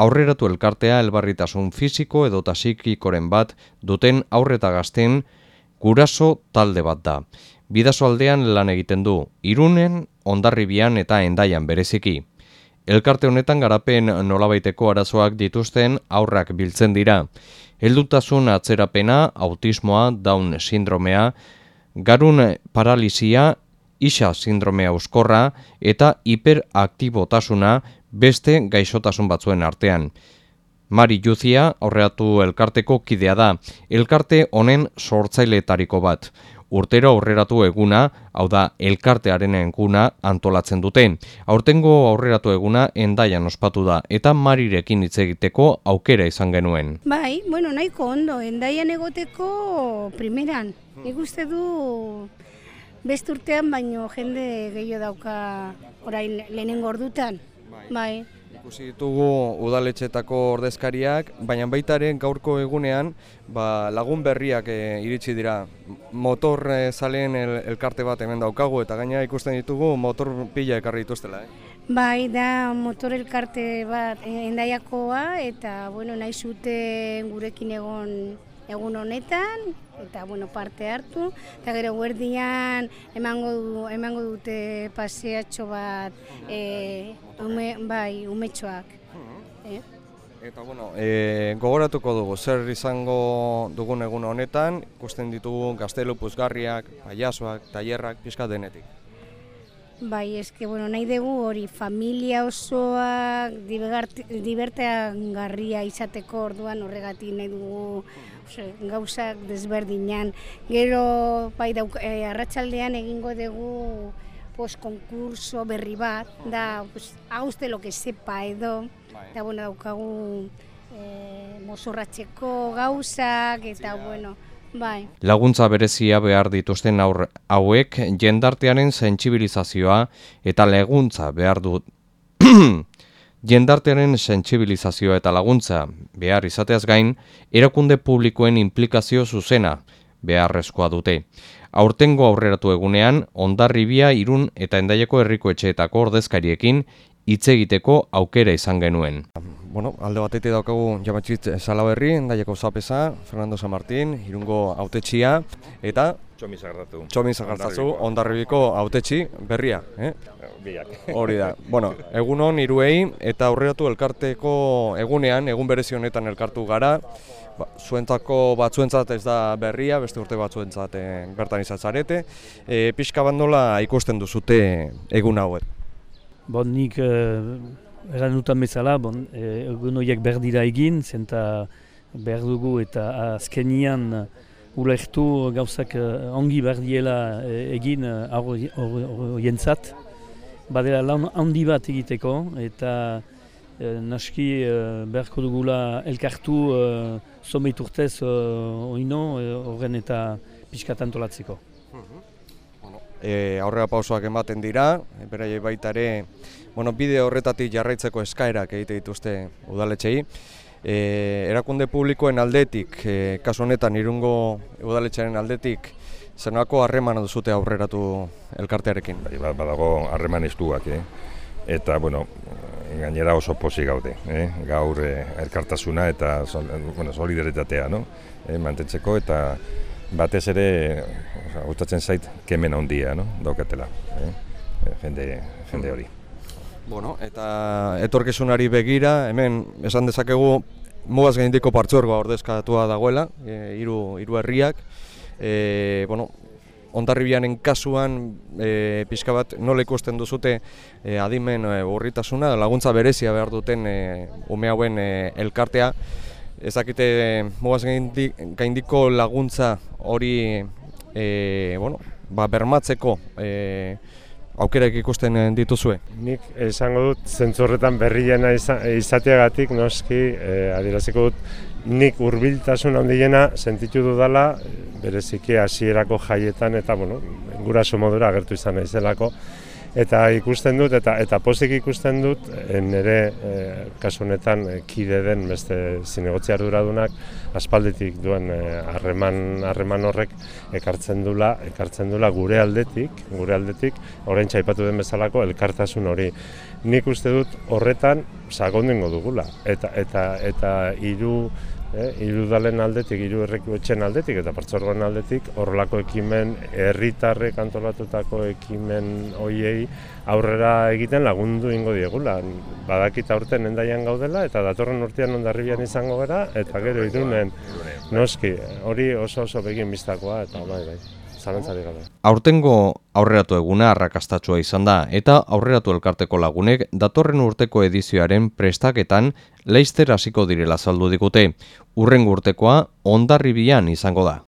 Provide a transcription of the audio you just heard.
aurreratu elkartea elbarritasun fisiko edo tasikikoren bat duten aurreta gazten guraso talde bat da. Bidaso aldean lan egiten du, irunen, ondarribian eta endaian bereziki. Elkarte honetan garapen nolabaiteko arazoak dituzten aurrak biltzen dira. Heldutasun atzerapena, autismoa, down sindromea, garun paralizia, isa sindromea euskorra eta hiperaktibotasuna beste gaixotasun batzuen artean. Mari Juzia aurreatu elkarteko kidea da, elkarte honen sortzaileetariko bat. Urtero aurreratu eguna, hau da elkartearen eguna antolatzen dute. Aurtengo aurreratu eguna endaian ospatu da eta marirekin hitz egiteko aukera izan genuen. Bai, bueno, nahiko ondo, endaian egoteko primeran. Nik uste du beste urtean baino jende gehiago dauka orain lehenengo ordutan. Bai. bai. Ikusi ditugu udaletxetako ordezkariak, baina baitaren gaurko egunean ba, lagun berriak e, iritsi dira. Motor e, zaleen el, elkarte bat hemen daukagu eta gaina ikusten ditugu motor pila ekarri dituztela. Eh? Bai, da motor elkarte bat eh, endaiakoa eta bueno, nahi zute gurekin egon egun honetan eta bueno, parte hartu eta gero guerdian emango du, emango dute paseatxo bat e, ume, bai, umetxoak. Eh? Eta bueno, e, gogoratuko dugu, zer izango dugun egun honetan, ikusten ditugu gaztelu puzgarriak, paiasoak, tailerrak, pizka denetik. Bai, eske, bueno, nahi dugu hori familia osoak dibertean garria izateko orduan horregatik nahi dugu gauzak desberdinan. Gero, bai, dauk, e, arratsaldean egingo dugu pos konkurso berri bat, da, pues, hauzte lo que sepa edo, bai. da, bueno, daukagu e, mozorratxeko gauzak, eta, bueno, bai. Laguntza berezia behar dituzten aur, hauek jendartearen sentsibilizazioa eta laguntza behar dut jendartearen sentsibilizazioa eta laguntza behar izateaz gain, erakunde publikoen implikazio zuzena beharrezkoa dute. Aurtengo aurreratu egunean, ondarribia, irun eta endaieko herriko etxeetako ordezkariekin hitz egiteko aukera izan genuen. Bueno, alde batetik daukagu jamatxit Salaberri, endaieko zapesa, Fernando San Martín, irungo autetxia, eta Txomi Zagartatu. Txomi Zagartatu, ondarribiko autetxi berria. Eh? Biak. Hori da. bueno, egun hon iruei eta aurreratu elkarteko egunean, egun berezi honetan elkartu gara. Ba, zuentzako batzuentzat ez da berria, beste urte batzuentzat e, bertan izatzarete. E, pixka bandola ikusten duzute egun hauet. Bon, nik e, eran dutan bezala, bon, e, egun horiek berdira egin, zenta behar dugu eta azkenian ulertu gauzak uh, ongi berdiela uh, egin horientzat. Uh, Badela lan handi bat egiteko eta uh, naski uh, beharko dugula elkartu uh, zomeit urtez uh, oino horren uh, eta pixkat antolatzeko. E, aurrera pausoak ematen dira, e, berai baita ere, bueno, bide horretatik jarraitzeko eskaerak egite dituzte udaletxei e, erakunde publikoen aldetik, e, kasu honetan irungo udaletxaren aldetik, zenako harreman duzute aurreratu elkartearekin? Bai, ba, badago harreman iztuak, eh? eta bueno, gainera oso posi gaude, eh? gaur eh, elkartasuna eta bueno, solidaritatea no? eh, mantentzeko eta batez ere gustatzen zait kemen handia no? daukatela eh? jende, jende hori. Bueno, eta etorkizunari begira, hemen esan dezakegu mugaz gaindiko partzuergoa ordezkatua dagoela, e, hiru hiru herriak. E, bueno, Ondarribianen kasuan e, pixka bat nola ikusten duzute e, adimen e, urritasuna, laguntza berezia behar duten e, ume hauen e, elkartea. Ezakite mugaz gaindiko laguntza hori e, bueno, ba, bermatzeko e, aukerak ikusten dituzue? Nik esango dut zentzorretan berriena izateagatik noski eh, adieraziko dut nik hurbiltasun handiena sentitu dudala bereziki hasierako jaietan eta bueno, guraso modura agertu izan naizelako eta ikusten dut eta eta pozik ikusten dut e, nire e, kasu honetan e, kide den beste zinegotzi arduradunak aspalditik duen harreman harreman horrek ekartzen dula ekartzen dula gure aldetik gure aldetik orain txaipatu den bezalako elkartasun hori. Nik uste dut horretan sakondengo dugula. Eta eta eta hiru eh, irudalen aldetik, hiru errekotxen aldetik eta partzorgoan aldetik horrelako ekimen herritarrek antolatutako ekimen hoiei aurrera egiten lagundu ingo diegula. Badakita aurten endaian gaudela eta datorren urtean ondarribian izango gara eta gero irunen. Noski hori oso oso begin biztakoa eta bai bai zalantzari gabe. Aurtengo aurreratu eguna arrakastatsua izan da eta aurreratu elkarteko lagunek datorren urteko edizioaren prestaketan leister hasiko direla saldu digute. Urrengo urtekoa ondarribian izango da.